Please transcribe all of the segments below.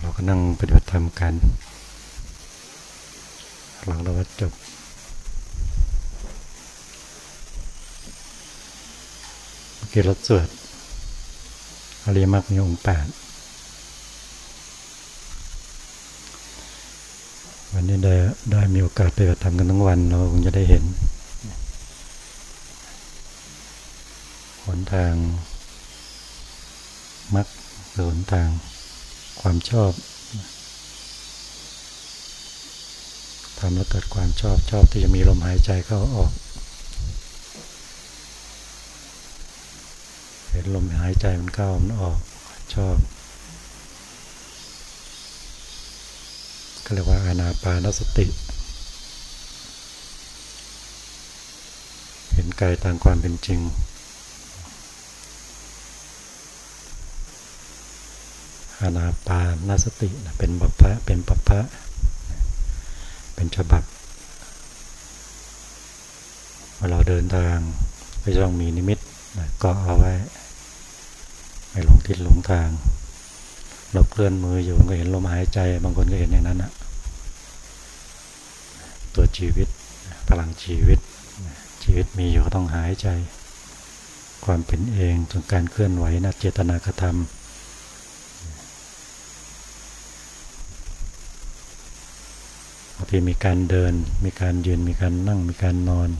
เราก็นั่งปฏิบัติธรรมกัน หลังเราจบ เมื่อกี้เราสวดอริยมรรคมีองค์แปดวันนี้ได้ได้มีโอกาสไปปฏิบัติธรรมกันทั้งวัน เราคงจะได้เห็นหนทางมรรคหรือหนทาง ความชอบทำแล้วเกิดความชอบชอบที่จะมีลมหายใจเข้าออก เห็นลมหายใจมันเข้ามันออกชอบก็เรียกว่าอานาปานสติ เห็นกายตามความเป็นจริง อานาปานาสติเป็นบัพพะเป็นปัพพะเป็นฉบับเมื่อเราเดินทางไปช่องมีนิมิตก็เอาไว้ไม่หลงทิศหลงทาง เราเคลื่อนมืออยู่ก็เห็นลมหายใจ บางคนก็เห็นอย่างนั้นนะตัวชีวิตพลังชีวิต ชีวิตมีอยู่ก็ต้องหายใจ ความเป็นเองจนการเคลื่อนไหวนะเจตนากระทำบาง ทีมีการเดิน มีการยืน มีการนั่ง มีการนอน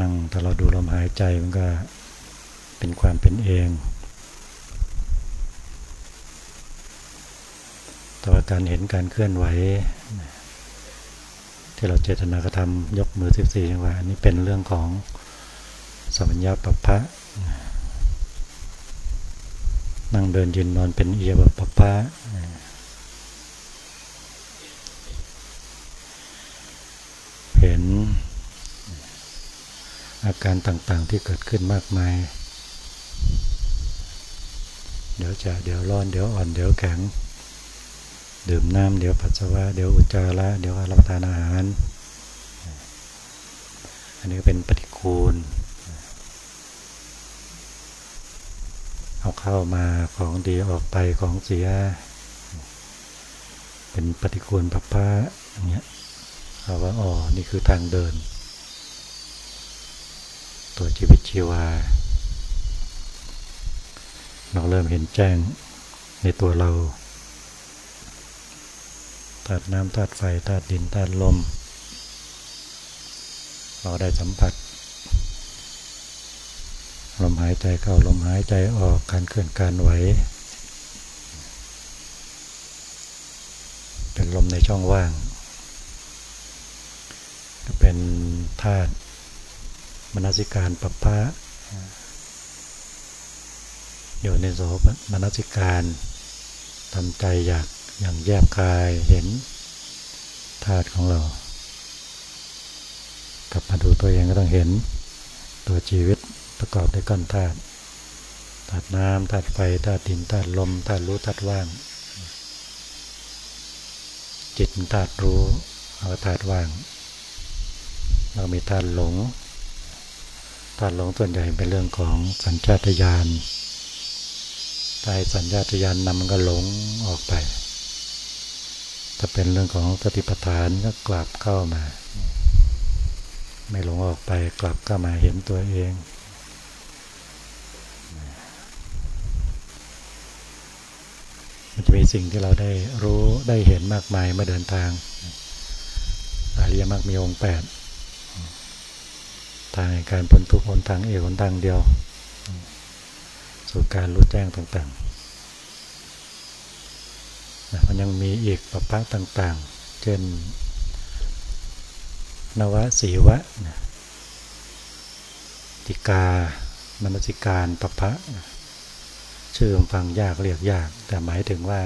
นั่งถ้าเราดูลมหายใจมันก็เป็นความเป็นเองแต่ว่าการเห็นการเคลื่อนไหว ที่เราเจตนากระทำยกมือ 14จังหวะอันนี้เป็นเรื่องของสัมญาปัปพะนั่งเดินยืนนอนเป็นเอียบปัปพะ ห็น อาการต่างๆที่เกิดขึ้นมากมาย เดี๋ยวจะเดี๋ยวร้อนเดี๋ยวอ่อนเดี๋ยวแข็ง ดื่มน้ำเดี๋ยวปัสสาวะเดี๋ยวอุจจาระเดี๋ยวรับประทานอาหาร อันนี้เป็นปฏิคูล เอาเข้ามาของดีออกไปของเสีย เป็นปฏิคูลปัปปะอย่างเงี้ย เราว่าอ๋อนี่คือทางเดิน ตัวชีวิตชีวา เราเริ่มเห็นแจ้งในตัวเราธาตุน้ำธาตุไฟธาตุดินธาตุลม เราได้สัมผัสลมหายใจเข้าลมหายใจออกการเคลื่อนการไหวเป็นลมในช่องว่าง เป็นธาตุมนสิการปัปะอยู่ในโสมนสิการทำใจอยากอย่างแยบคายเห็นธาตุของเรา กลับมาดูตัวเองก็ต้องเห็นตัวชีวิตประกอบด้วยก้อนธาตุธาตุน้ำธาตุไฟธาตุดินธาตุลมธาตุรู้ธาตุว่าง จิตธาตุรู้เอาธาตุว่าง เรามีธาตุหลงธาตุหลงส่วนใหญ่เป็นเรื่องของสัญชาตญาณตายสัญญาตญาณนำมันก็หลงออกไป ถ้าเป็นเรื่องของสติปัฏฐานก็กลับเข้ามา ไม่หลงออกไปกลับเข้ามาเห็นตัวเองมันจะมีสิ่งที่เราได้รู้ได้เห็นมากมายเมื่อเดินทาง อริยมรรคมีองค์แปด ทางการพ้นทุกข์หนทางเอกหนทางเดียว สู่การรู้แจ้งต่างๆมันยังมีอีกปปะต่างๆ เช่น นวสีวะติกามนสิการปปะชื่อฟังยากเรียกยาก แต่หมายถึงว่า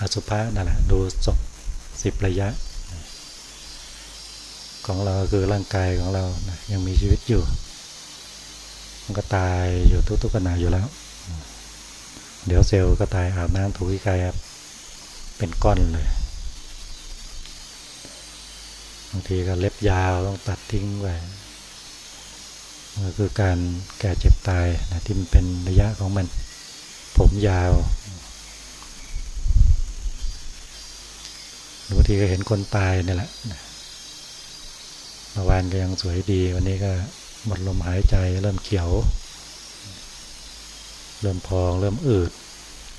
อสุภะนั่นแหละดูศพสิบระยะ ของเราคือร่างกายของเรานะยังมีชีวิตอยู่ มันก็ตายอยู่ทุกๆขณะอยู่แล้ว เดี๋ยวเซลล์ก็ตายอาบน้ำถูกายครับเป็นก้อนเลยบางทีก็เล็บยาวต้องตัดทิ้งไปก็คือการแก่เจ็บตายนะที่มันเป็นระยะของมัน ผมยาวบางทีก็เห็นคนตายนี่แหละ เมื่อวานก็ยังสวยดี วันนี้ก็หมดลมหายใจเริ่มเขียว เริ่มพองเริ่มอืด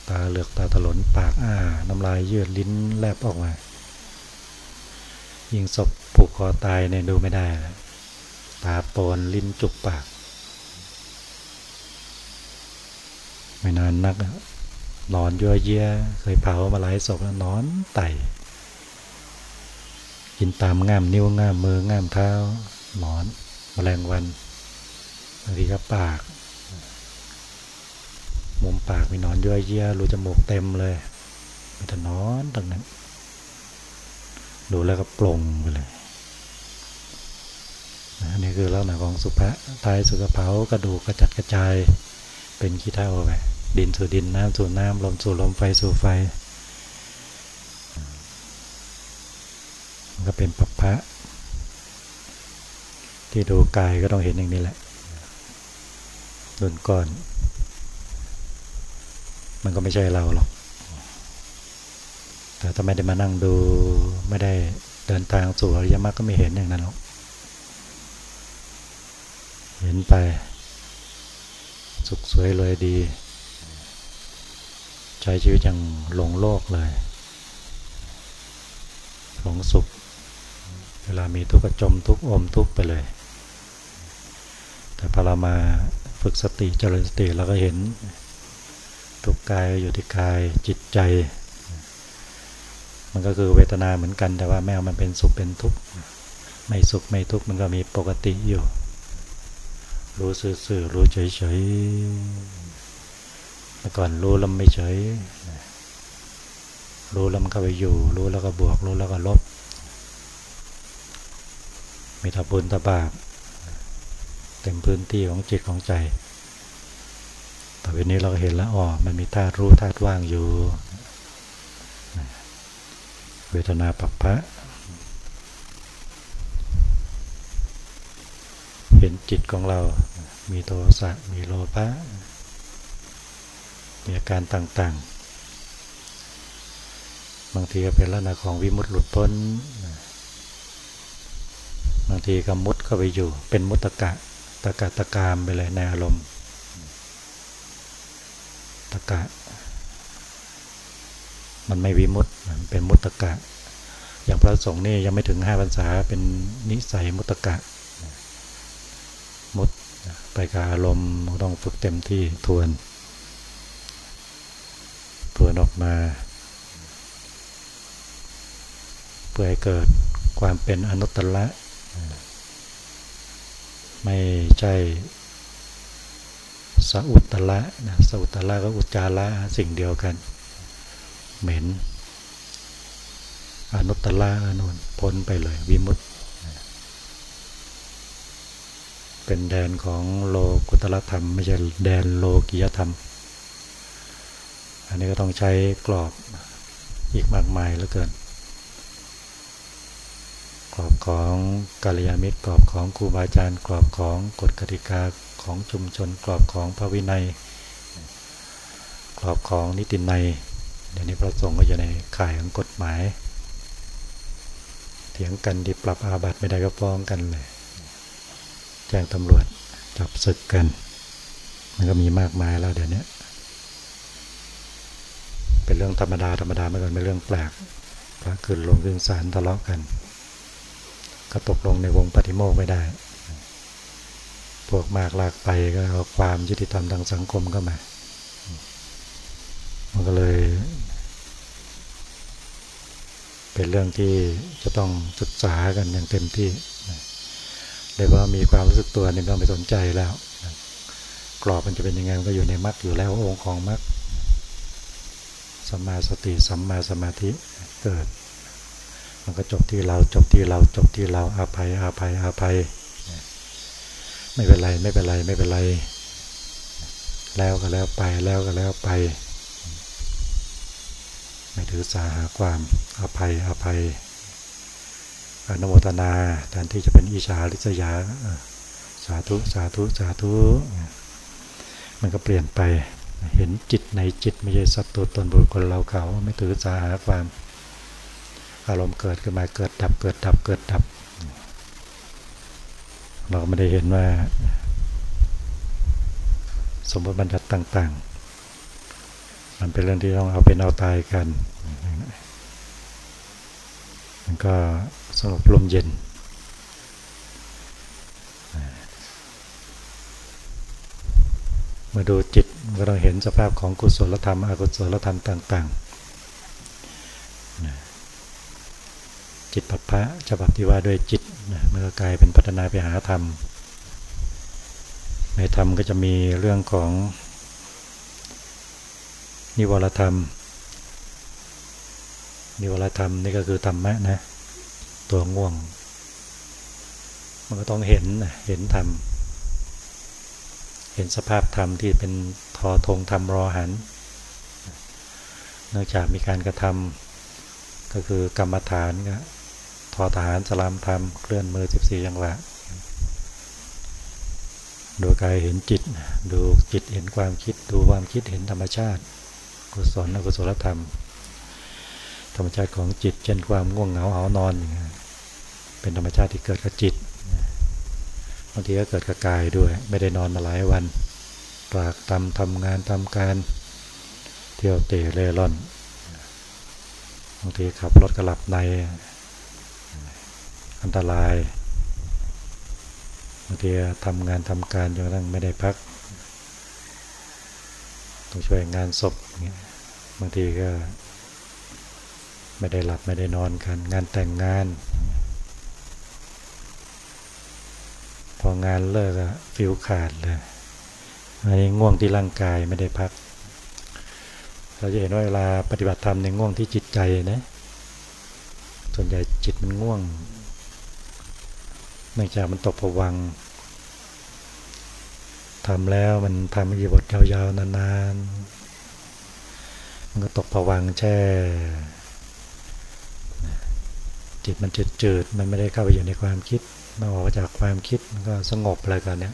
ตาเหลือกตาถลนปากอ้า น้ำลายยืดลิ้นแลบออกมา ยิงศพผูกคอตายเนี่ยดูไม่ได้ ตาปนลิ้นจุกปาก ไม่นานนักนอนยั่วเยี่ยเคยเผามาหลายศพแล้วนอนไต่ กินตามง่ามนิ้วง่ามมือง่ามเท้าหนอนมแมลงวันบางทีก็ปาก มุมปากมีนอนย่อยเยี่ยรูจมูกเต็มเลยมีแต่นอนตรงนั้น ดูแล้วก็ปลงไปเลยอันนี้คือลักษณะของสุภะตายสุกเผากระดูกกระจัดกระจาย เป็นขี้เท่าไปดินสู่ดินน้ำสู่น้ำลมสู่ลมไฟสู่ไฟ ก็เป็นปัปพะที่ดูกายก็ต้องเห็นอย่างนี้แหละดุนก่อน มันก็ไม่ใช่เราหรอก แต่ถ้าไม่ได้มานั่งดูไม่ได้เดินทางสู่อริยมรรคก็ไม่เห็นอย่างนั้นหรอกเห็นไป สุขสวยรวยดีใช้ชีวิตอย่างหลงโลกเลยหลงสุข เวลามีทุกข์ก็จมทุกข์อมทุกข์ไปเลย แต่พอเรามาฝึกสติเจริญสติเราก็เห็น ทุกกายอยู่ที่กายจิตใจ มันก็คือเวทนาเหมือนกัน แต่ว่าแม้มันเป็นสุขเป็นทุกข์ไม่สุขไม่ทุกข์มันก็มีปกติอยู่ รู้สื่อๆรู้เฉยๆเมื่อก่อนรู้แล้วไม่เฉยรู้แล้วมันเข้าไปอยู่ รู้แล้วก็บวก รู้แล้วก็ลบ มีทบุญตบาปเต็มพื้นที่ของจิตของใจต่อไปนี้เราก็เห็นแล้วอ๋อมันมีธาตุรู้ธาตุว่างอยู่ เวทนาปัปพะเห็นจิตของเรา มีโทสะมีโลภะมีอาการต่างๆ บางทีก็เป็นลักษณะของวิมุตติหลุดพ้น บางทีก็มุดเข้าไปอยู่ เป็นมุตกะตะกะตะกามไปเลยในอารมณ์ตะกะ มันไม่วิมุตมันเป็นมุตกะ อย่างพระสงฆ์นี่ยังไม่ถึงห้าพรรษาเป็นนิสัยมุตกะ มุดไปกับอารมณ์ต้องฝึกเต็มที่ทวนทวนออกมา เพื่อให้เกิดความเป็นอนุตตรละ ไม่ใช่สอุตละนะสอุตละก็อุจจาระสิ่งเดียวกัน เหม็นอนุตตละอนุนพ้นไปเลยวิมุตเป็นแดนของโลกุตละธรรม ไม่ใช่แดนโลกิยธรรม อันนี้ก็ต้องใช้กรอบอีกมากมายเหลือเกิน กรอบของกาลยาณมิตรกรอบของครูบาอาจารย์กรอบของกฎกติกาของชุมชนกรอบของพระวินัย กรอบของนิตินัยเดี๋ยวนี้พระสงฆ์ก็อยู่ในข่ายของกฎหมาย เถียงกันที่ปรับอาบัติไม่ได้ก็ฟ้องกันเลยแจ้งตำรวจจับศึกกัน มันก็มีมากมายแล้วเดี๋ยวนี้เป็นเรื่องธรรมดาธรรมดาไม่กันเป็นเรื่องแปลกพระขึ้นลงขึ้นศาลทะเลาะกัน ก็ตกลงในวงปฏิโมกไม่ได้ พวกมากลากไปก็เอาความยุติธรรมทางสังคมเข้ามา มันก็เลย เป็นเรื่องที่จะต้องศึกษากันอย่างเต็มที่เลยว่ามีความรู้สึกตัวนี่ต้องไปสนใจแล้ว กรอบมันจะเป็นยังไงมันก็อยู่ในมรรคอยู่แล้วองค์ของมรรคสัมมาสติสัมมาสมาธิเกิด มันก็จบที่เราจบที่เราจบที่เราอาภัยอาภัยอาภัยไม่เป็นไรไม่เป็นไรไม่เป็นไร แล้วก็แล้วไปแล้วก็แล้วไป ไม่ถือสาหาความอาภัยอาภัยอนุโมทนาแทนที่จะเป็นอิชาลิษยาสาธุสาธุสาธุ มันก็เปลี่ยนไปเห็นจิตในจิตไม่ใช่สัตว์ตัวตนบุคคลเราเขาไม่ถือสาหาความ อารมณ์เกิดขึ้นมาเกิดดับเกิดดับเกิดดับ เราไม่ได้เห็นว่า สมมติบัญญัติต่าง ๆ มันเป็นเรื่องที่ต้องเอาเป็นเอาตายกัน มันก็สงบลมเย็นมาดูจิตก็ต้องเห็นสภาพของกุศลธรรม อกุศลธรรมต่าง ๆ จิตปัปพะฉบับที่ว่าด้วยจิตมันก็กลายเป็นพัฒนาไปหาธรรม ในธรรมก็จะมีเรื่องของนิวรธรรม นิวรธรรมนี่ก็คือธรรมะนะ ตัวง่วง มันก็ต้องเห็นเห็นธรรม เห็นสภาพธรรมที่เป็นทอทงธรรมรอหัน เนื่องจากมีการกระทำก็คือกรรมฐานก็ ทอฐานสลามธรรมเคลื่อนมือ 14ยังหวะดูกายเห็นจิต ดูจิตเห็นความคิด ดูความคิดเห็นธรรมชาติ กุศลอกุศลธรรม ธรรมชาติของจิต เช่นความง่วงเหงาเอานอน เป็นธรรมชาติที่เกิดกับจิตบางทีก็เกิดกับกายด้วย ไม่ได้นอนมาหลายวันปรากตำทำงานทำการ เที่ยวเตะเล่ร่อนบางทีขับรถกระหลับใน อันตรายบางทีทำงานทำการจนกระทั่งไม่ได้พัก ต้องช่วยงานศพบางทีก็ไม่ได้หลับไม่ได้นอนกันงานแต่งงาน พองานเลิกอะฟิวขาดเลยอันนี้ง่วงที่ร่างกายไม่ได้พัก เราจะเห็นว่าเวลาปฏิบัติธรรมในง่วงที่จิตใจนะส่วนใหญ่จิตมันง่วง เนื่องจากมันตกผวังทำแล้วมันทำอีบทยาวๆนานๆ มันก็ตกผวังแช่ จิตมันจืดๆ มันไม่ได้เข้าไปอยู่ในความคิดมันออกจากความคิดมันก็สงบอะไรกันเนี่ย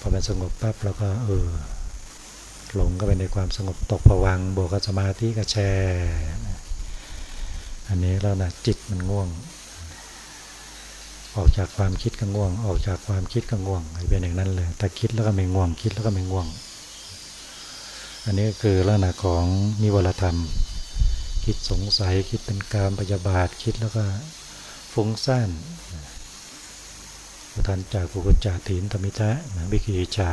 พอมันสงบปั๊บเราก็เออหลงก็ไปในความสงบตกผวังบวกกับสมาธิก็แช่ อันนี้แล้วนะจิตมันง่วง ออกจากความคิดก็ง่วง ออกจากความคิดก็ง่วงเป็นอย่างนั้นเลยแต่คิดแล้วก็ไม่ง่วง คิดแล้วก็ไม่ง่วง อันนี้ก็คือลักษณะของนิวรธรรม คิดสงสัยคิดเป็นการปฏิบาทคิดแล้วก็ฟุ้งซ่านทันจากกุกุจาถินธรรมิทะวิกิจา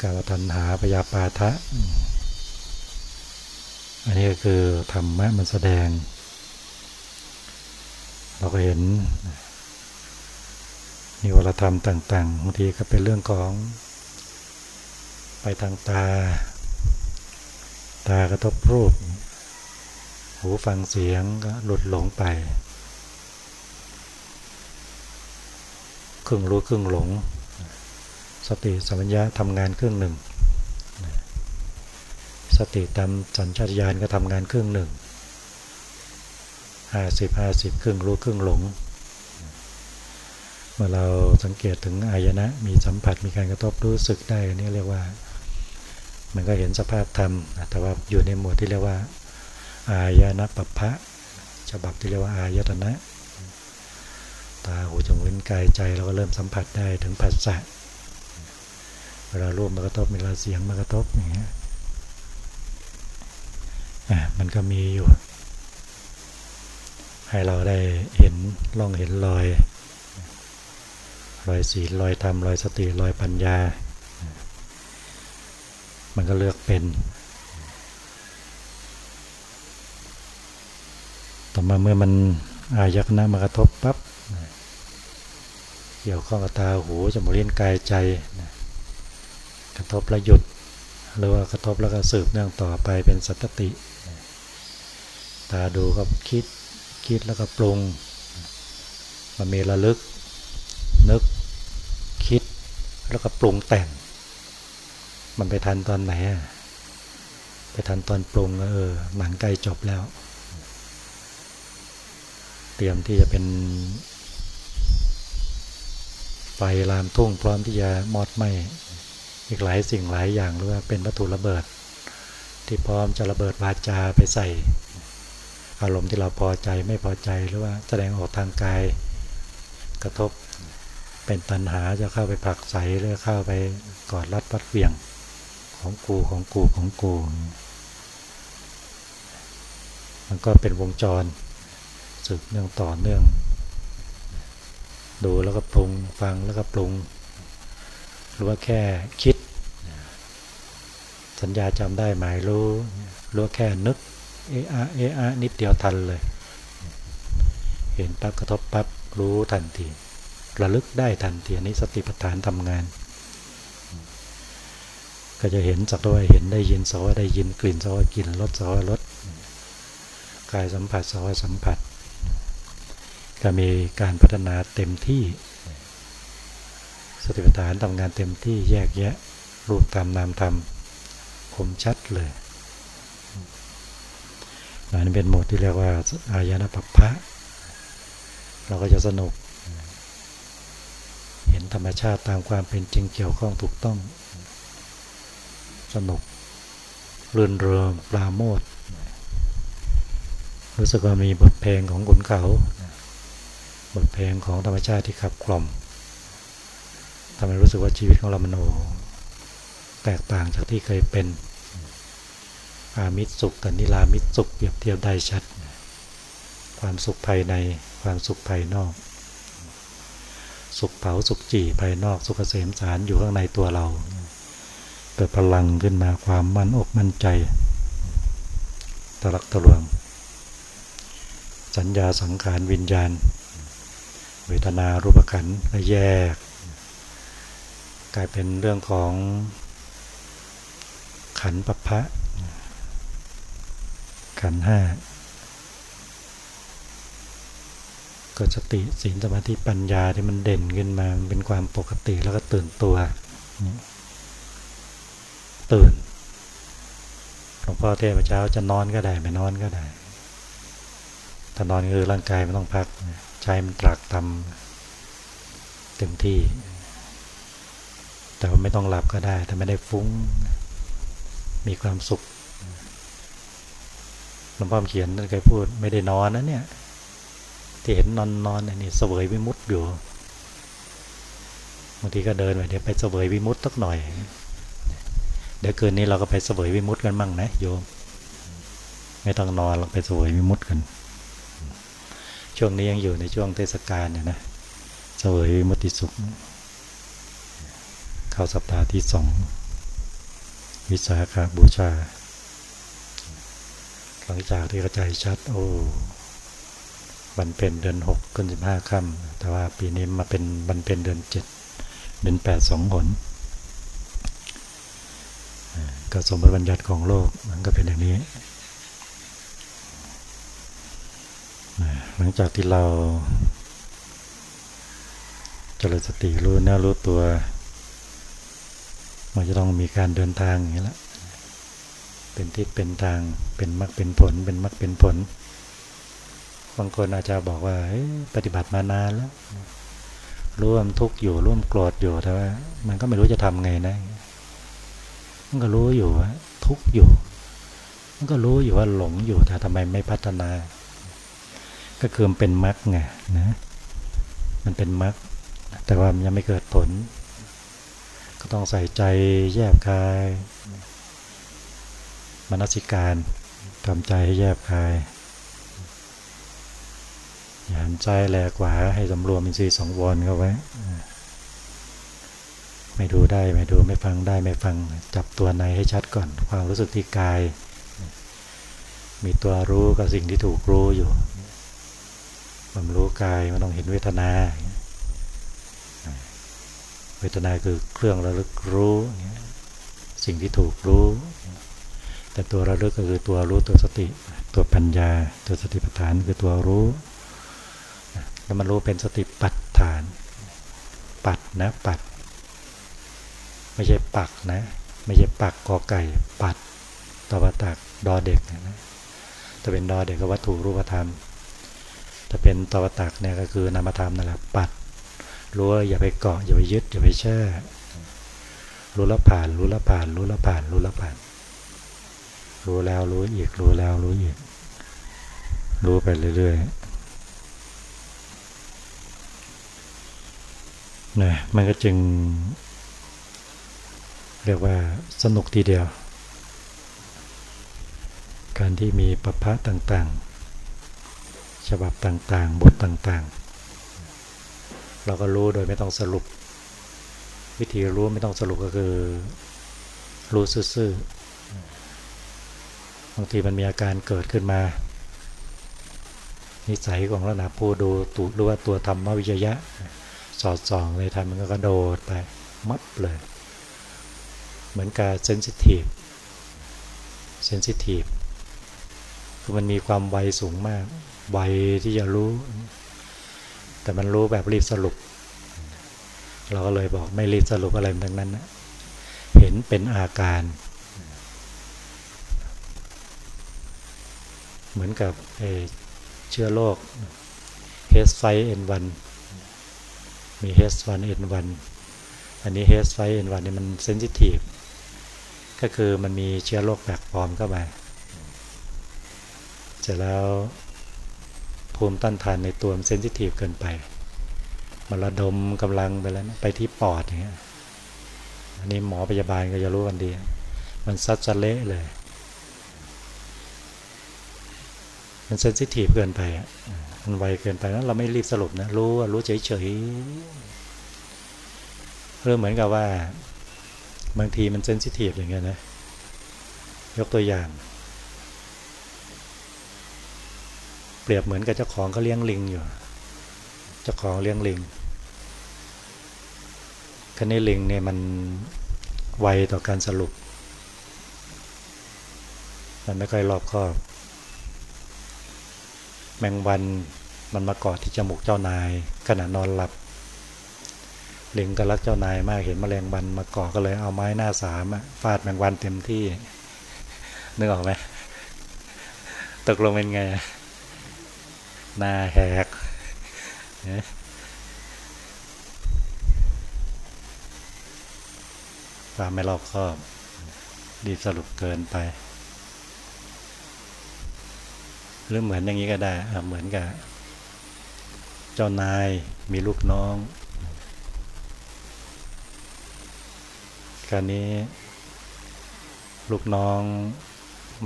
กาวทันหาพยาปาทะ อันนี้ก็คือธรรมะมันแสดง เราก็เห็นนิวรธรรมต่างๆบางทีก็เป็นเรื่องของ ไปทางตา ตากระทบรูป หูฟังเสียงก็หลุดหลงไปครึ่งรู้ครึ่งหลง สติสัมปัญญะทำงานครึ่งหนึ่ง สติตามสัญชาตญาณก็ทำงานครึ่งหนึ่ง ห้าสิบห้าสิบครึ่งรู้ครึ่งหลง เมื่อเราสังเกตถึงอายนะ มีสัมผัสมีการกระทบรู้สึกได้นี่เรียกว่า มันก็เห็นสภาพธรรม แต่ว่าอยู่ในหมวดที่เรียกว่า อายนะปัปพะฉบับที่เรียกว่าอายตนะ ตาหูจมูกลิ้นกายใจเราก็เริ่มสัมผัสได้ถึงผัสสะเวลารูปมากระทบเวลาเสียงมากระทบอย่างเงี้ยอะมันก็มีอยู่ ให้เราได้เห็นล่องเห็นรอย รอยสีรอยธรรมรอยสติรอยปัญญา มันก็เลือกเป็นต่อมาเมื่อมันอายักนะมากระทบปับ๊บเกี่ยวข้องกับตาหูจมูกลิ้นกายใจ กระทบแล้วหยุด หรือว่ากระทบแล้วก็สืบเนื่องต่อไปเป็นสัตติ ตาดูก็คิด คิดแล้วก็ปรุง มันมีระลึก นึก คิด แล้วก็ปรุงแต่ง มันไปทันตอนไหน ไปทันตอนปรุงเออหนังใกล้จบแล้ว เตรียมที่จะเป็นไฟลามทุ่งพร้อมที่จะมอดไหมอีกหลายสิ่งหลายอย่างหรือว่าเป็นวัตถุระเบิด ที่พร้อมจะระเบิดวาจาไปใส่ อารมณ์ที่เราพอใจไม่พอใจหรือว่าแสดงออกทางกายกระทบเป็นตัณหาจะเข้าไปผักใสหรือเข้าไปกอดรัดปัดเวียงของกูของกูของกู มันก็เป็นวงจรสืบเนื่องต่อเนื่อง ดูแล้วก็ปรุงฟังแล้วก็ปรุง หรือว่าแค่คิด สัญญาจำได้หมายรู้หรือว่าแค่นึก เอะอเออนิดเดียวทันเลย เห็นปั๊บกระทบปั๊บรู้ทันทีระลึกได้ทันทีนี้สติปัฏฐานทำงาน ก็จะเห็นสักว่าเห็นได้ยินสว่าได้ยินกลิ่นสักว่ากลิ่นรสสว่ารสกายสัมผัสสว่าสัมผัส ก็มีการพัฒนาเต็มที่สติปัฏฐานทำงานเต็มที่แยกแยะ รูปธรรมนามธรรมคมชัดเลย อันนี้เป็นโหมดที่เรียกว่าอายนะปัปพะเราก็จะสนุก เห็นธรรมชาติตามความเป็นจริงเกี่ยวข้องถูกต้อง สนุกรื่นเริงปราโมทรู้สึกว่ามีบทเพลงของขุนเขา บทเพลงของธรรมชาติที่ขับกล่อมทำให้รู้สึกว่าชีวิตของเรามันโอแตกต่างจากที่เคยเป็น อามิตรสุขกับนิรามิตรสุขเปรียบเทียบได้ชัด ความสุขภายในความสุขภายนอก สุขเผาสุขจี่ภายนอกสุขเกษมสารอยู่ข้างในตัวเราเกิดพลังขึ้นมาความมั่นอกมั่นใจตรักตะลวง สัญญาสังขารวิญญาณ เวทนารูปขันธ์แยก กลายเป็นเรื่องของขันปัพพะ ขันห้าก็สติสีลสมาธิปัญญาที่มันเด่นขึ้นมาเป็นความปกติแล้วก็ตื่นตัวตื่นหลวงพ่อเทพเช้าจะนอนก็ได้ไม่นอนก็ได้ถ้านอนคือร่างกายมันต้องพักใจมันตรากตำเต็มที่ แต่ว่าไม่ต้องหลับก็ได้ แต่ไม่ได้ฟุ้ง มีความสุข ลวงพ่อเขียนท่านเคยพูดไม่ได้นอนนะเนี่ย ที่เห็นนอนนอนนี่เสวยวิมุตต์อยู่บางทีก็เดินไปเดี๋ยวไปเสวยวิมุตต์สักหน่อย เดี๋ยวคืนนี้เราก็ไปเสวยวิมุตต์กันมั่งนะโยม ไม่ต้องนอนเราไปเสวยวิมุตต์กัน ช่วงนี้ยังอยู่ในช่วงเทศกาลเนี่ยนะเสวยวิมุตติสุข เข้าสัปดาห์ที่สองวิสาขาบูชา หลังจากที่กระจายชัด โอ้วันเป็นเดือนหกขึ้นสิบห้าค่ำแต่ว่าปีนี้มาเป็นวันเป็นเดือนเจ็ดเดือนแปดสองหนก็สมบัติบัญญัติของโลกมันก็เป็นอย่างนี้ หลังจากที่เราเจริญสติรู้เนื้อรู้ตัว มันจะต้องมีการเดินทางอย่างนี้แหละ เป็นทิศเป็นทาง เป็นมรรคเป็นผล เป็นมรรคเป็นผล บางคนอาจจะบอกว่าปฏิบัติมานานแล้ว ร่วมทุกข์อยู่ร่วมโกรธอยู่แต่ว่า มันก็ไม่รู้จะทำไงนะ มันก็รู้อยู่ว่าทุกข์อยู่ มันก็รู้อยู่ว่าหลงอยู่แต่ทำไมไม่พัฒนา ก็คือมันเป็นมรรคไงนะ มันเป็นมรรคแต่ว่ามันยังไม่เกิดผล ก็ต้องใส่ใจแยบคาย มนสิการทำใจให้แยบคายอย่าหันใจแหลกขวาให้สำรวมอินทรีย์สองวนเข้าไว้ไม่ดูได้ไม่ดูไม่ฟังได้ไม่ฟังจับตัวในให้ชัดก่อน ความรู้สึกที่กาย มีตัวรู้กับสิ่งที่ถูกรู้อยู่มันรู้กายมันต้องเห็นเวทนา เวทนาคือเครื่องระลึกรู้ สิ่งที่ถูกรู้ แต่ตัวระลึกก็คือตัวรู้ตัวสติ ตัวปัญญา ตัวสติปัฏฐานคือตัวรู้แล้วมันรู้เป็นสติปัฏฐาน ปัดนะปัด ไม่ใช่ปักนะ ไม่ใช่ปักกอไก่ ปัดตวตักดอเด็กนะถ้าเป็นดอเด็กก็วัตถุรูปธรรมถ้าเป็นตวตักเนี่ยก็คือนามธรรมนั่นแหละปัดรู้อย่าไปเกาะอย่าไปยึดอย่าไปแช่รู้ละผ่านรู้ละผ่านรู้ละผ่านรู้ละผ่าน รู้แล้วรู้อีก รู้แล้วรู้อีก รู้ไปเรื่อยๆนะมันก็จึง เรียกว่าสนุกทีเดียว การที่มีปภะต่างๆ ฉบับต่างๆ บทต่างๆ เราก็รู้โดยไม่ต้องสรุป วิธีรู้ไม่ต้องสรุปก็คือ รู้ซื่อ บางทีมันมีอาการเกิดขึ้นมา นิสัยของระดับผู้ดูตูรือว่าตัวธรรมวิจยะ สอดส่องเลยทำมันก็กระโดดไปมัดเลย เหมือนกับเซนซิทีฟเซนซิทีฟคือมันมีความไวสูงมาก ไวที่จะรู้ แต่มันรู้แบบรีบสรุป เราก็เลยบอกไม่รีบสรุปอะไรทั้งนั้นนะเห็นเป็นอาการ เหมือนกับเชื้อโรค H5N1 มี H1N1 อันนี้ H5N1 นี่มันเซนซิทีฟก็คือมันมีเชื้อโรคแปลกปลอมเข้ามาเสร็จแล้วภูมิต้านทานในตัวมันเซนซิทีฟเกินไปมันระดมกำลังไปแล้วไปที่ปอดอย่างเงี้ยอันนี้หมอพยาบาลก็จะรู้กันดี มันซัดจะเละเลย มัน sensitive เกินไปอะมันไวเกินไปแล้วเราไม่รีบสรุปนะ รู้ว่ารู้เฉยเฉยเริ่มเหมือนกับว่า บางทีมัน sensitive อย่างเงี้ยนะ ยกตัวอย่าง เปรียบเหมือนกับเจ้าของเขาเลี้ยงลิงอยู่ เจ้าของเลี้ยงลิงคันนี้ลิงเนี่ยมันไวต่อการสรุป มันไม่ค่อยรอบคอบ แมงวันมันมาเกาะที่จมูกเจ้านายขณะนอนหลับลิงก็รักเจ้านายมากเห็นมแมลงวันมาเกาะก็เลยเอาไม้หน้าสามฟาดแมงวันเต็มที่นึกออกไหมตกลงเป็นไงหน้าแหกความไม่รอบคอบ ดีสรุปเกินไป หรือเหมือนอย่างนี้ก็ได้เหมือนกับ เจ้านายมีลูกน้องการนี้ ลูกน้อง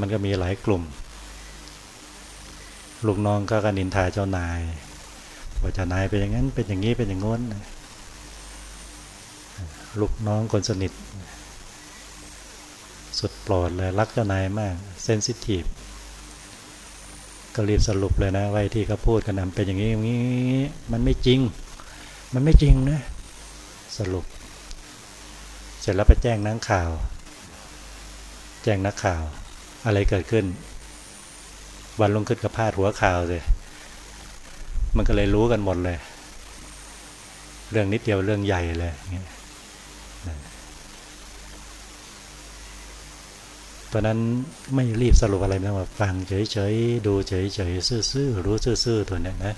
มันก็มีหลายกลุ่ม ลูกน้องก็กนินทาเจ้านายว่าเจ้านายเป็นอย่างนั้นเป็นอย่างนี้เป็นอย่างง้นลูกน้องคนสนิท สุดปลอดเลยรักเจ้านายมากเซนซิทีฟ ก็รีบสรุปเลยนะไว้ที่เขาพูดกันนำเป็นอย่างนี้อย่างนี้มันไม่จริง มันไม่จริงนะ สรุป เสร็จแล้วไปแจ้งนักข่าว แจ้งนักข่าว อะไรเกิดขึ้น วันลงขึ้นกับพาดหัวข่าวเลยมันก็เลยรู้กันหมดเลย เรื่องนิดเดียวเรื่องใหญ่เลย เพราะนั้นไม่รีบสรุปอะไรนะว่าฟังเฉยๆดูเฉยๆซื่อๆรู้ซื่อๆตัวเนี้ยนะ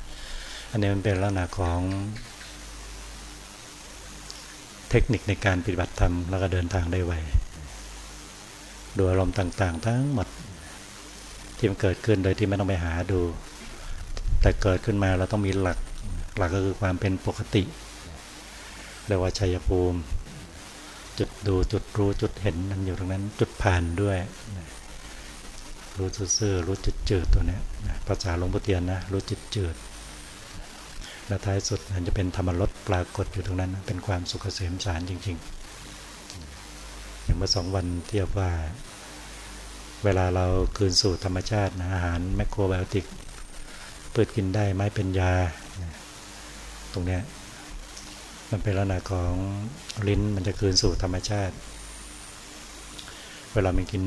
อันนี้มันเป็นลักษณะของเทคนิคในการปฏิบัติธรรมแล้วก็เดินทางได้ไวดูอารมณ์ต่าง ๆ ทั้งหมดที่มันเกิดขึ้นโดยที่ไม่ต้องไปหาดู แต่เกิดขึ้นมาเราต้องมีหลักหลักก็คือความเป็นปกติเรียกว่าชัยภูมิ จุดดูจุดรู้จุดเห็นมันอยู่ตรงนั้น จุดผ่านด้วย รู้ซื่อรู้จุดจืดตัวนี้ภาษาหลวงพ่อเตียนนะรู้จุดจืดและท้ายสุดมันจะเป็นธรรมรสปรากฏอยู่ตรงนั้น เป็นความสุขเกษมสารจริง ๆ อย่างเมื่อสองวันเทียบว่า เวลาเราคืนสู่ธรรมชาติอาหารแมคโครไบโอติกเปิดกินได้ไม้เป็นยา ตรงนี้ มันเป็นลักษณะของลิ้นมันจะคืนสู่ธรรมชาติ เวลามันกิน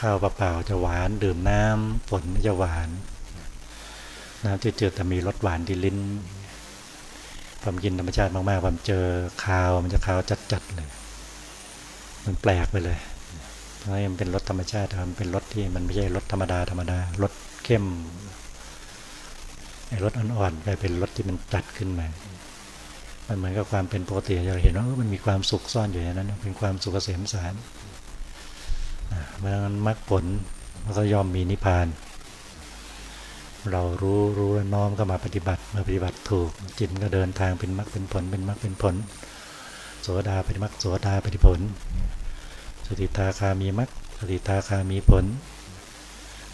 ข้าวเปล่าจะหวานดื่มน้ำฝนจะหวาน น้ำจืดๆแต่มีรสหวานที่ลิ้นความกินธรรมชาติมากๆความเจอคาวมันจะคาวจัดๆเลย มันแปลกไปเลยเพราะมันเป็นรสธรรมชาติมันเป็นรสที่มันไม่ใช่รสธรรมดาธรรมดารสเข้มไอ้รสอ่อนๆไปเป็นรสที่มันจัดขึ้นมา มันเหมือนกับความเป็นปกติเราเห็นว่ามันมีความสุขซ่อนอยู่ในนั้น เป็นความสุขเกษมสารมันมรรคผลมันก็ยอมมีนิพพาน เรารู้รู้แล้วน้อมก็มาปฏิบัติมาปฏิบัติถูก จิตก็เดินทางเป็นมรรคเป็นผล เป็นมรรคเป็นผล โสดาเป็นมรรคโสดาเป็นผล สติตาคามีมรรคสติตาคามีผล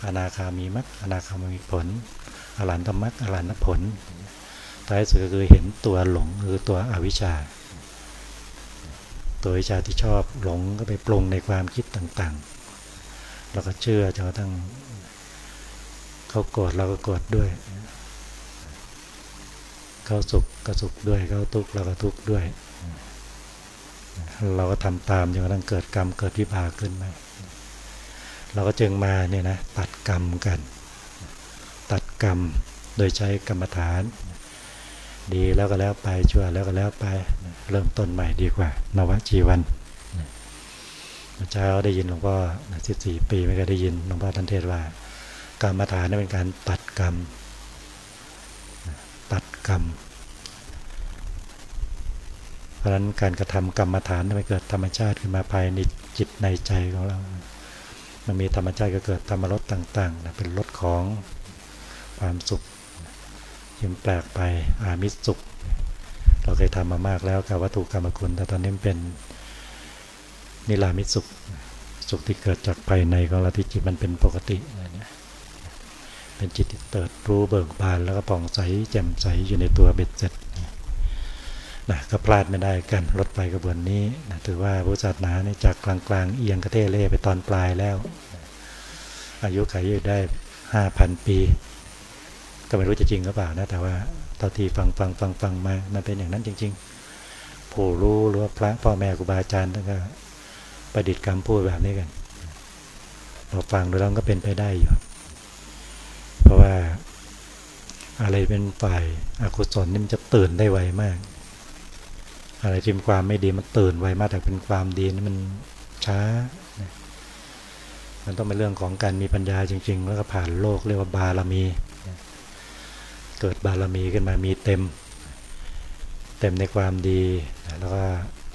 อนาคามีมรรคอนาคามีผลอรหันตมรรคอรหันตผล ท้ายสุดก็คือเห็นตัวหลงคือตัวอวิชชา ตัววิชาที่ชอบหลงก็ไปปรุงในความคิดต่างๆ เราก็เชื่อจนกระทั่งเขาโกรธเราก็โกรธด้วย เขาสุขก็สุขด้วยเขาทุกข์เราก็ทุกข์ด้วย เราก็ทำตามจนกระทั่งเกิดกรรมเกิดวิบากขึ้นมาเราก็จึงมาเนี่ยนะตัดกรรมกัน ตัดกรรมโดยใช้กรรมฐาน ดีแล้วก็แล้วไปชั่วแล้วก็แล้วไป เริ่มต้นใหม่ดีกว่านวจีวันเช้าได้ยินหลวงพ่อสิบสี่ปีไม่เคยได้ยินหลวงพ่อท่านเทศว่ากรรมฐานนั้นเป็นการตัดกรรม ตัดกรรม เพราะฉะนั้นการกระทำกรรมฐานมันเกิดธรรมชาติขึ้นมาภายในจิตในใจของเรา มันมีธรรมชาติก็เกิดธรรมรสต่างๆเป็นรสของความสุข ยิ่งแปลกไปอามิสุข เราเคยทำมามากแล้วกับวัตถุกรรมคุณ แต่ตอนนี้เป็นนิรามิสุข สุขที่เกิดจากภายในของเราที่จิตมันเป็นปกติเป็นจิตที่เติดรู้เบิกบานแล้วก็ป่องใสแจ่มใสอยู่ในตัวเบ็ดเสร็จนะก็พลาดไม่ได้กันรถไฟกระบวนนี้นะถือว่าพุทธศาสนาเนี่ยจากกลางๆเอียงกระเทเล่ไปตอนปลายแล้ว อายุขัยยู่ได้ห้าพันปี ก็ไม่รู้จะจริงหรือเปล่านะ แต่ว่าตอนที่ฟังฟังฟังฟังมามันเป็นอย่างนั้นจริง ๆ ผู้รู้หรือว่าพระพ่อแม่ครูบาอาจารย์ท่านก็ประดิษฐ์คำพูดแบบนี้กันเราฟังดูแล้วก็เป็นไปได้อยู่เพราะว่าอะไรเป็นฝ่ายอากุศลนี่มันจะตื่นได้ไวมาก อะไรที่เป็นความไม่ดีมันตื่นไวมากแต่เป็นความดีนี่มันช้า มันต้องเป็นเรื่องของการมีปัญญาจริง ๆ แล้วก็ผ่านโลกเรียกว่าบารมี เกิดบารมีขึ้นมามีเต็ม เต็มในความดีแล้วก็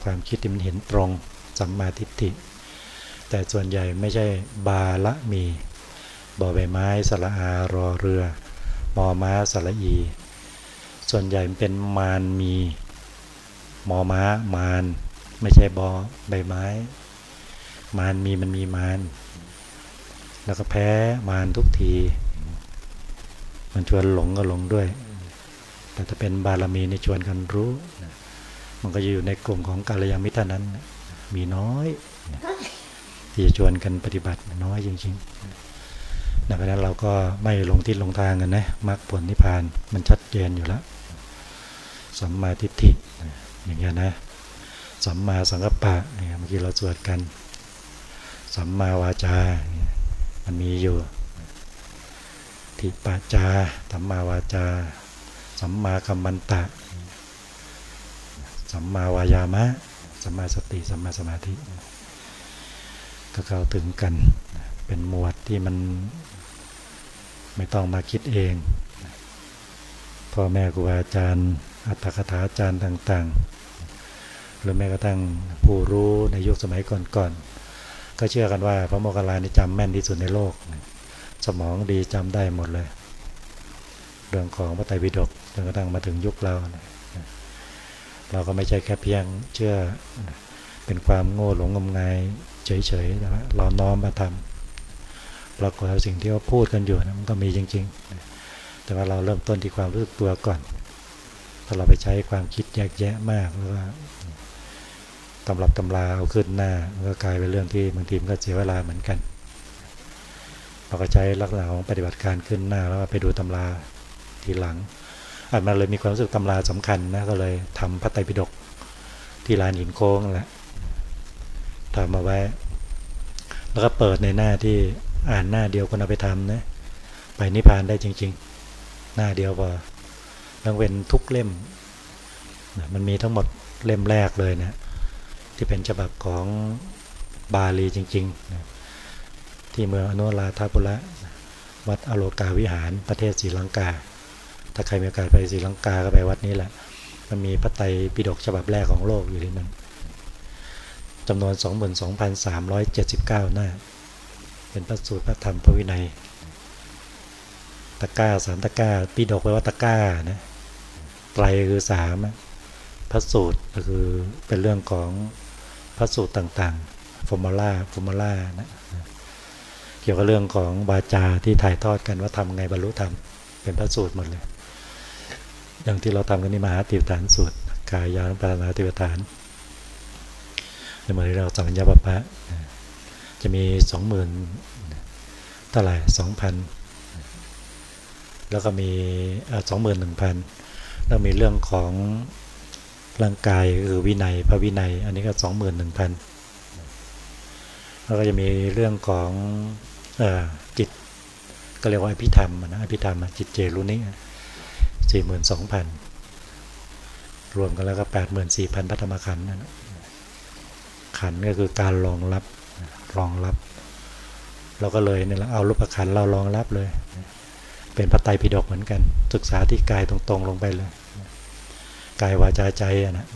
ความคิดที่มันเห็นตรงสัมมาทิฏฐิ แต่ส่วนใหญ่ไม่ใช่บาละมีบอใบไม้สระอารอเรือมอม้าสระอี ส่วนใหญ่เป็นมานมีมอม้ามาน ไม่ใช่บอใบไม้ มานมีมันมีมาน แล้วก็แพ้มานทุกที มันชวนหลงก็หลงด้วย แต่ถ้าเป็นบารมีในชวนกันรู้ มันก็จะอยู่ในกลุ่มของกาลยามิตรนั้น มีน้อยที่จะชวนกันปฏิบัติน้อยจริงๆดังนั้นเราก็ไม่ลงที่ลงทางกันนะมรรคผลนิพพานมันชัดเจนอยู่แล้ว สัมมาทิฏฐิอย่างเงี้ยนะ สัมมาสังกัปปะเนี่ยเมื่อกี้เราสวดกัน สัมมาวาจา มันมีอยู่ ทิปาจาสัมมาวาจา สัมมาคัมมันตะ สัมมาวายามะ สัมมาสติ สัมมาสมาธิ ก็เข้าถึงกัน เป็นหมวดที่มันไม่ต้องมาคิดเอง พ่อแม่ครูอาจารย์ อัตถคถาอาจารย์ต่างๆ หรือแม้กระทั่งผู้รู้ในยุคสมัยก่อนๆก็เชื่อกันว่าพระโมคคัลลานี่จำแม่นที่สุดในโลก สมองดีจำได้หมดเลย เรื่องของพระไตรปิฎกจนกระทั่งมาถึงยุคเรา เราก็ไม่ใช่แค่เพียงเชื่อเป็นความโง่หลงงมงายเฉยๆนะเราน้อมมาทำปรากฏสิ่งที่เขาพูดกันอยู่นะมันก็มีจริง ๆ แต่ว่าเราเริ่มต้นที่ความรู้สึกตัวก่อน ถ้าเราไปใช้ความคิดแยกแยะมากแล้วก็ตำรับตำราเอาขึ้นหน้ามันก็กลายเป็นเรื่องที่บางทีมันก็เสียเวลาเหมือนกัน เราก็ใช้ลักษณะของปฏิบัติการขึ้นหน้า แล้วไปดูตำราทีหลังอาจมาเลยมีความรู้สึกตำราสำคัญนะก็เลยทำพระไตรปิฎกที่ลานหินโค้งแหละทำมาไว้ แล้วก็เปิดในหน้าที่อ่านหน้าเดียวก็เอาไปทำนะไปนิพพานได้จริง ๆ หน้าเดียวพอต้องเป็นทุกเล่มมันมีทั้งหมดเล่มแรกเลยนะที่เป็นฉบับของบาลีจริงๆ ที่เมืองอนุราธาปุระ วัดอโลกาวิหารประเทศศรีลังกา ถ้าใครมีโอกาสไปศรีลังกาก็ไปวัดนี้แหละ มันมีพระไตรปิฎกฉบับแรกของโลกอยู่ที่นั่นจำนวน 22,379 หน้า เป็นพระสูตรพระธรรมพระวินัย ตะก้าสามตะก้าปีดกแปลว่าตะก้านะไตรคือสามพระสูตรก็คือเป็นเรื่องของพระสูตรต่างๆ ฟอร์มูล่าฟอร์มูล่านะ เกี่ยวกับเรื่องของบาจาที่ถ่ายทอดกันว่าทำไงบรรลุธรรมเป็นพระสูตรหมดเลย อย่างที่เราทำกันนี่มหาติวฐานสูตร กายานุปัสสนาติวฐานในเมื่อเราสัญญาปปะจะมีสองหมื่นเท่าไหร่สองพันแล้วก็มีสองหมื่นหนึ่งพันแล้วมีเรื่องของร่างกายคือวินัยพระวินัย อันนี้ก็สองหมื่นหนึ่งพันแล้วก็จะมีเรื่องของ จิตก็เรียกว่าอภิธรรมนะอภิธรรมจิตเจรุนิสี่หมื่นสองพันรวมกันแล้วก็แปดหมื่นสี่พันพัฒมขันนะขันก็คือการรองรับรองรับ เราก็เลยเนี่ยเอารูปขันเรารองรับเลย เป็นพระไตรปิฎกเหมือนกัน ศึกษาที่กายตรงๆลงไปเลยกายวาจาใจนะ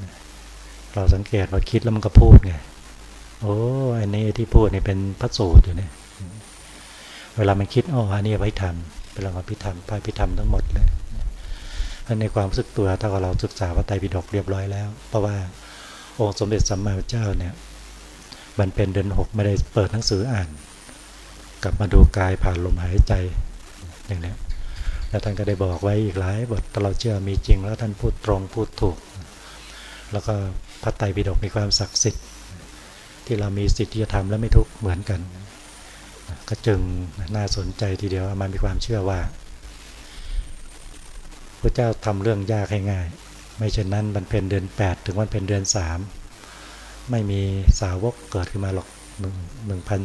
เราสังเกตว่าคิดแล้วมันก็พูดไงโอ้อันนี้ที่พูดนี่เป็นพระสูตรอยู่เนี่ย เวลามันคิดอ๋ออันนี้ไปทำเป็นเรื่ององพิธรรมไปพิธรรมทั้งหมดเลยในความรู้สึกตัวถ้าเราศึกษาพระไตรปิฎกเรียบร้อยแล้ว เพราะว่าองค์สมเด็จสัมมาสัมพุทธเจ้าเนี่ยมันเป็นเดือนหกไม่ได้เปิดหนังสืออ่าน กลับมาดูกายผ่านลมหายใจอย่างนี้แล้วท่านก็ได้บอกไว้อีกหลายบทถ้าเราเชื่อมีจริงแล้วท่านพูดตรงพูดถูก แล้วก็พระไตรปิฎกมีความศักดิ์สิทธิ์ ที่เรามีสิทธิ์ที่จะทำและไม่ทุกข์เหมือนกัน ก็จึงน่าสนใจทีเดียวมันมีความเชื่อว่าพระเจ้าทำเรื่องยากให้ง่าย ไม่เช่นนั้นมันเป็นเดือน 8 ถึงวันเป็นเดือน 3 ไม่มีสาวกเกิดขึ้นมาหรอก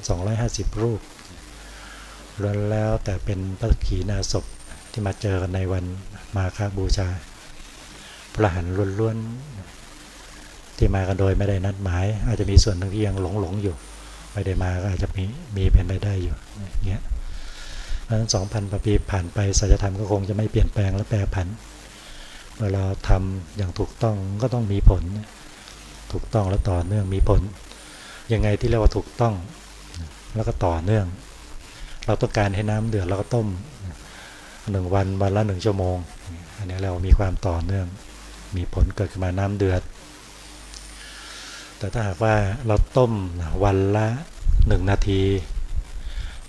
1,250 รูปล้วนแล้วแต่เป็นพระขีณาศพที่มาเจอกันในวันมาคาบูชา พระหันล้วนๆที่มากันโดยไม่ได้นัดหมาย อาจจะมีส่วนหนึ่งที่ยังหลงหลงอยู่ ไม่ได้มาก็อาจจะมีมีเป็นไปได้อยู่เงี้ยเพราะฉะนั้นสองพันปีผ่านไปสัจธรรมก็คงจะไม่เปลี่ยนแปลงและแปรผันเมื่อเราทำอย่างถูกต้องก็ต้องมีผล ถูกต้องแล้วต่อเนื่องมีผล ยังไงที่เรียกว่าถูกต้องแล้วก็ต่อเนื่อง เราต้องการให้น้ำเดือดเราก็ต้มหนึ่งวันวันละหนึ่งชั่วโมง อันนี้เรามีความต่อเนื่อง มีผลเกิดขึ้นมาน้ำเดือด แต่ถ้าหากว่าเราต้มวันละหนึ่งนาที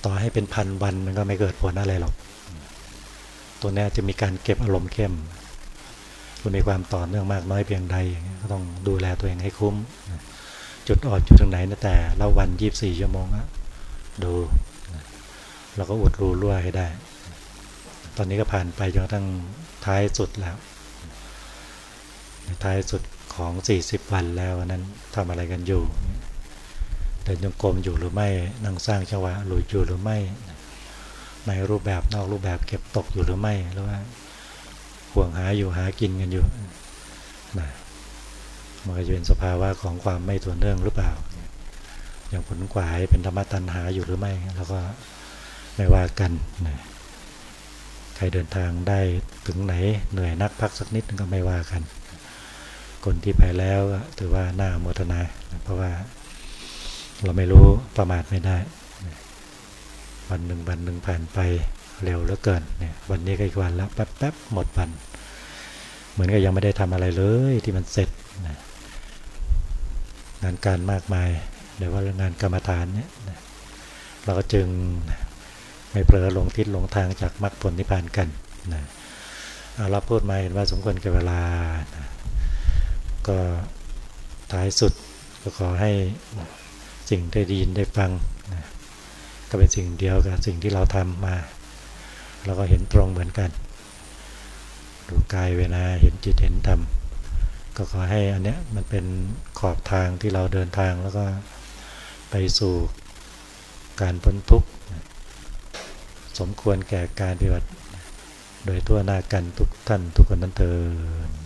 ต่อให้เป็นพันวันมันก็ไม่เกิดผลอะไรหรอก ตัวนี้จะมีการเก็บอารมณ์เข้มคุณมีความต่อเนื่องมากน้อยเพียงใดก็ต้องดูแลตัวเองให้คุ้ม จุดอ่อนจุดตรงไหนนะแต่ละวันยีิบสี่ชั่วโมงอะดูเราก็อุดรูรั่วให้ได้ ตอนนี้ก็ผ่านไปจนกระทั่งท้ายสุดแล้วท้ายสุด ของ 40 วันแล้วนั้นทำอะไรกันอยู่ เดินจงกรมอยู่หรือไม่นั่งสร้างจังหวะหลุยอยู่หรือไม่ ในรูปแบบนอกรูปแบบเก็บตกอยู่หรือไม่หรือว่าห่วงหาอยู่หากินกันอยู่นะมันก็จะเป็นสภาวะของความไม่ตัวเนื่องหรือเปล่า อย่างผลกวายเป็นธรรมตันหาอยู่หรือไม่ แล้วก็ไม่ว่ากันนะใครเดินทางได้ถึงไหนเหนื่อยนักพักสักนิดนึงก็ไม่ว่ากัน คนที่ไปแล้วถือว่าน่าโมทนา เพราะว่าเราไม่รู้ประมาทไม่ได้ วันหนึ่งวันหนึ่งผ่านไปเร็วเหลือเกินเนี่ยวันนี้ก็อีกวันแล้วแป๊บๆหมดวัน เหมือนกับยังไม่ได้ทำอะไรเลยที่มันเสร็จงานการมากมายเดี๋ยวว่างานกรรมฐานเนี่ยเราก็จึงไม่เผลอหลงทิศหลงทางจากมรรคผลนิพพานกันนะเราพูดมาเห็นว่าสมควรกับเวลานะ ก็ท้ายสุดก็ขอให้สิ่งได้ดีนได้ฟังนะก็เป็นสิ่งเดียวกับสิ่งที่เราทำมาเราก็เห็นตรงเหมือนกัน ดูกายเวลาเห็นจิตเห็นธรรมก็ขอให้อันเนี้ยมันเป็นขอบทางที่เราเดินทางแล้วก็ไปสู่การพ้นทุกข์สมควรแก่การปฏิบัติ โดยทั่วหน้ากันทุกท่านทุกคนนั้นเถิด